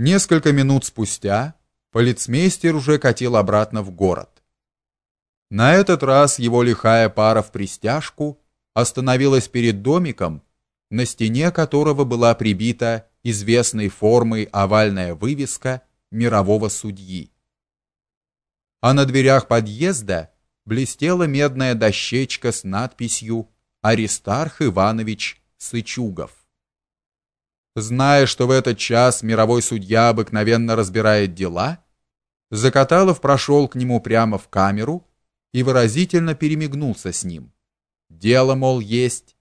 Несколько минут спустя полицмейстер уже катил обратно в город. На этот раз его лихая пара в пристяжку остановилась перед домиком, на стене которого была прибита известной формой овальная вывеска мирового судьи. А на дверях подъезда блестела медная дощечка с надписью «Аристарх Иванович Сычугов». Зная, что в этот час мировой судья обыкновенно разбирает дела, Закаталов прошел к нему прямо в камеру и выразительно перемигнулся с ним. Дело, мол, есть.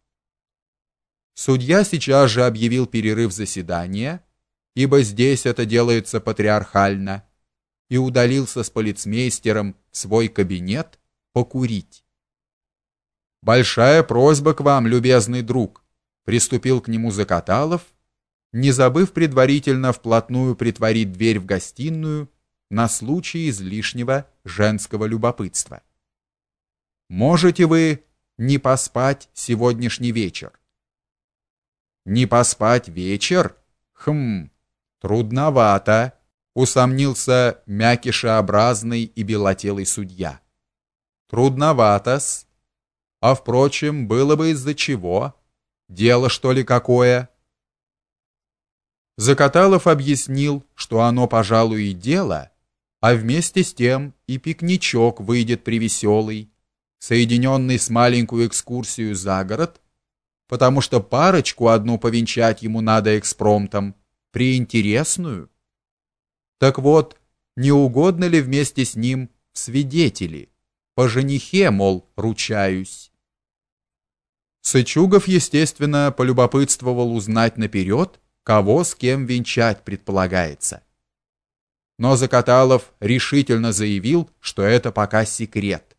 Судья сейчас же объявил перерыв заседания, ибо здесь это делается патриархально, и удалился с полицмейстером в свой кабинет покурить. Большая просьба к вам, любезный друг, приступил к нему Закаталов не забыв предварительно вплотную притворить дверь в гостиную на случай излишнего женского любопытства. Можете вы не поспать сегодняшний вечер? Не поспать вечер? Хм, трудновато, усомнился мякишеобразный и белотелый судья. Трудновато-с. А впрочем, было бы из-за чего? Дело что ли какое? Закаталов объяснил, что оно, пожалуй, и дело, а вместе с тем и пикничок выйдет привеселый, соединенный с маленькую экскурсию за город, потому что парочку одну повенчать ему надо экспромтом, приинтересную. Так вот, не угодно ли вместе с ним свидетели? По женихе, мол, ручаюсь. Сычугов, естественно, полюбопытствовал узнать наперед, кого с кем венчать предполагается. Но Закаталов решительно заявил, что это пока секрет,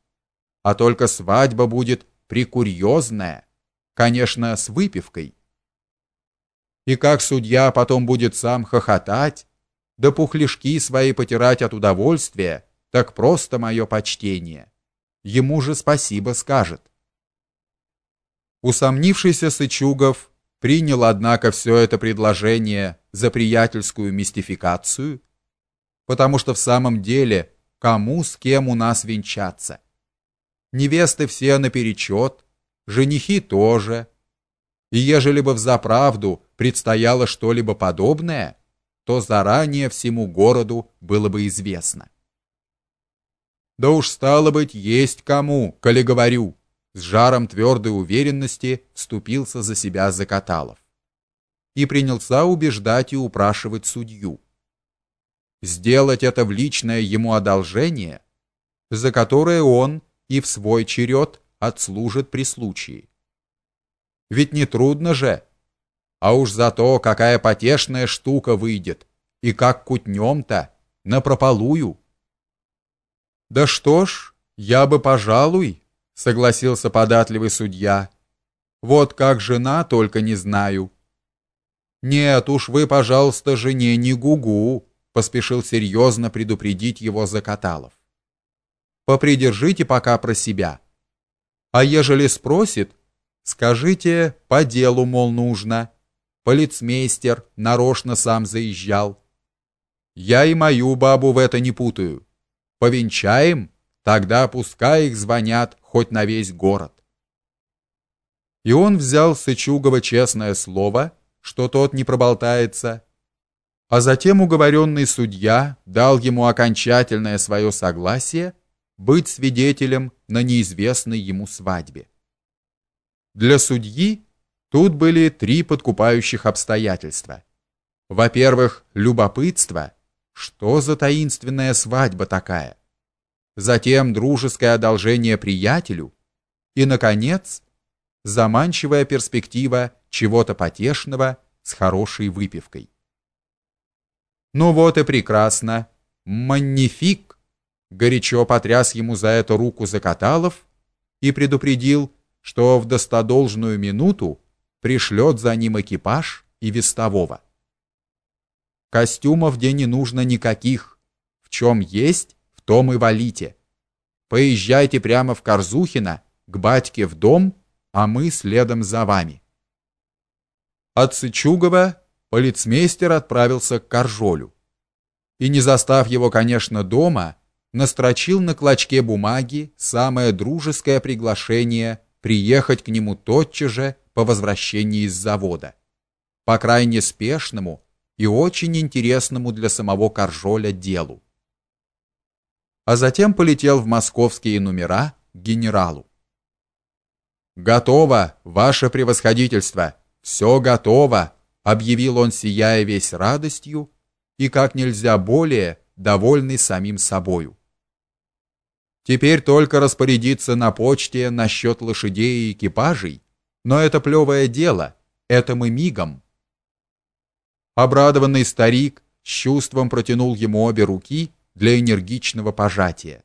а только свадьба будет прикурьезная, конечно, с выпивкой. И как судья потом будет сам хохотать, да пухляшки свои потирать от удовольствия, так просто мое почтение. Ему же спасибо скажет. Усомнившийся Сычугов принял, однако, все это предложение за приятельскую мистификацию, потому что в самом деле кому с кем у нас венчаться? Невесты все наперечет, женихи тоже. И ежели бы взаправду предстояло что-либо подобное, то заранее всему городу было бы известно. Да уж стало быть, есть кому, коли говорю, с жаром твердой уверенности вступился за себя Закаталов и принялся убеждать и упрашивать судью. Сделать это в личное ему одолжение, за которое он и в свой черед отслужит при случае. Ведь не трудно же, а уж за то, какая потешная штука выйдет, и как кутнем-то, напропалую. Да что ж, я бы, пожалуй, согласился податливый судья. Вот как жена, только не знаю. Нет уж вы, пожалуйста, жене не гугу, поспешил серьезно предупредить его Закаталов. Попридержите пока про себя. А ежели спросит, скажите, по делу, мол, нужно. Полицмейстер нарочно сам заезжал. Я и мою бабу в это не путаю. Повенчаем, тогда пускай их звонят хоть на весь город. И он взял Сычугова честное слово, что тот не проболтается, а затем уговоренный судья дал ему окончательное свое согласие быть свидетелем на неизвестной ему свадьбе. Для судьи тут были три подкупающих обстоятельства. Во-первых, любопытство, что за таинственная свадьба такая? Затем дружеское одолжение приятелю и наконец заманчивая перспектива чего-то потешного с хорошей выпивкой. Ну вот и прекрасно. Маннифик. Горячо потряс ему за это руку Закаталов и предупредил, что в достодолжную минуту пришлет за ним экипаж и вестового. Костюмов где не нужно никаких. В чем есть, том и валите. Поезжайте прямо в Корзухино, к батьке в дом, а мы следом за вами. От Сычугова полицмейстер отправился к Каржолю. И не застав его, конечно, дома, настрочил на клочке бумаги самое дружеское приглашение приехать к нему тотчас же по возвращении из завода. По крайне спешному и очень интересному для самого Каржоля делу. А затем полетел в московские номера к генералу. Готово, ваше превосходительство. все готово, объявил он, сияя весь радостью и как нельзя более довольный самим собою. Теперь только распорядиться на почте насчет лошадей и экипажей, но это плевое дело, это мы мигом. Обрадованный старик с чувством протянул ему обе руки для энергичного пожатия.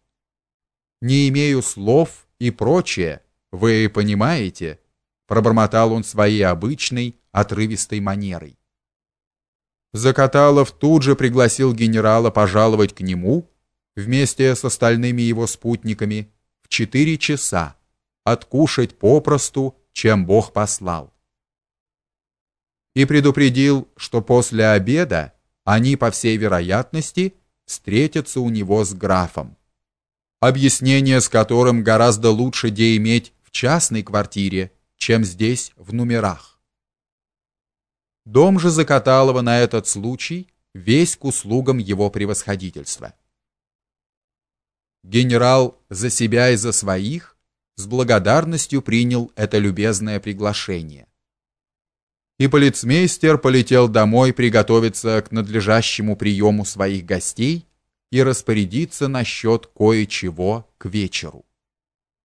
Не имею слов и прочее, вы понимаете, пробормотал он своей обычной отрывистой манерой. Закаталов тут же пригласил генерала пожаловать к нему вместе с остальными его спутниками в четыре часа, откушать попросту, чем Бог послал. И предупредил, что после обеда они по всей вероятности встретятся у него с графом. Объяснение с которым гораздо лучше де иметь частной квартире, чем здесь в номерах. Дом же Закаталова на этот случай весь к услугам его превосходительства. Генерал за себя и за своих с благодарностью принял это любезное приглашение. И полицмейстер полетел домой приготовиться к надлежащему приему своих гостей и распорядиться насчет кое-чего к вечеру.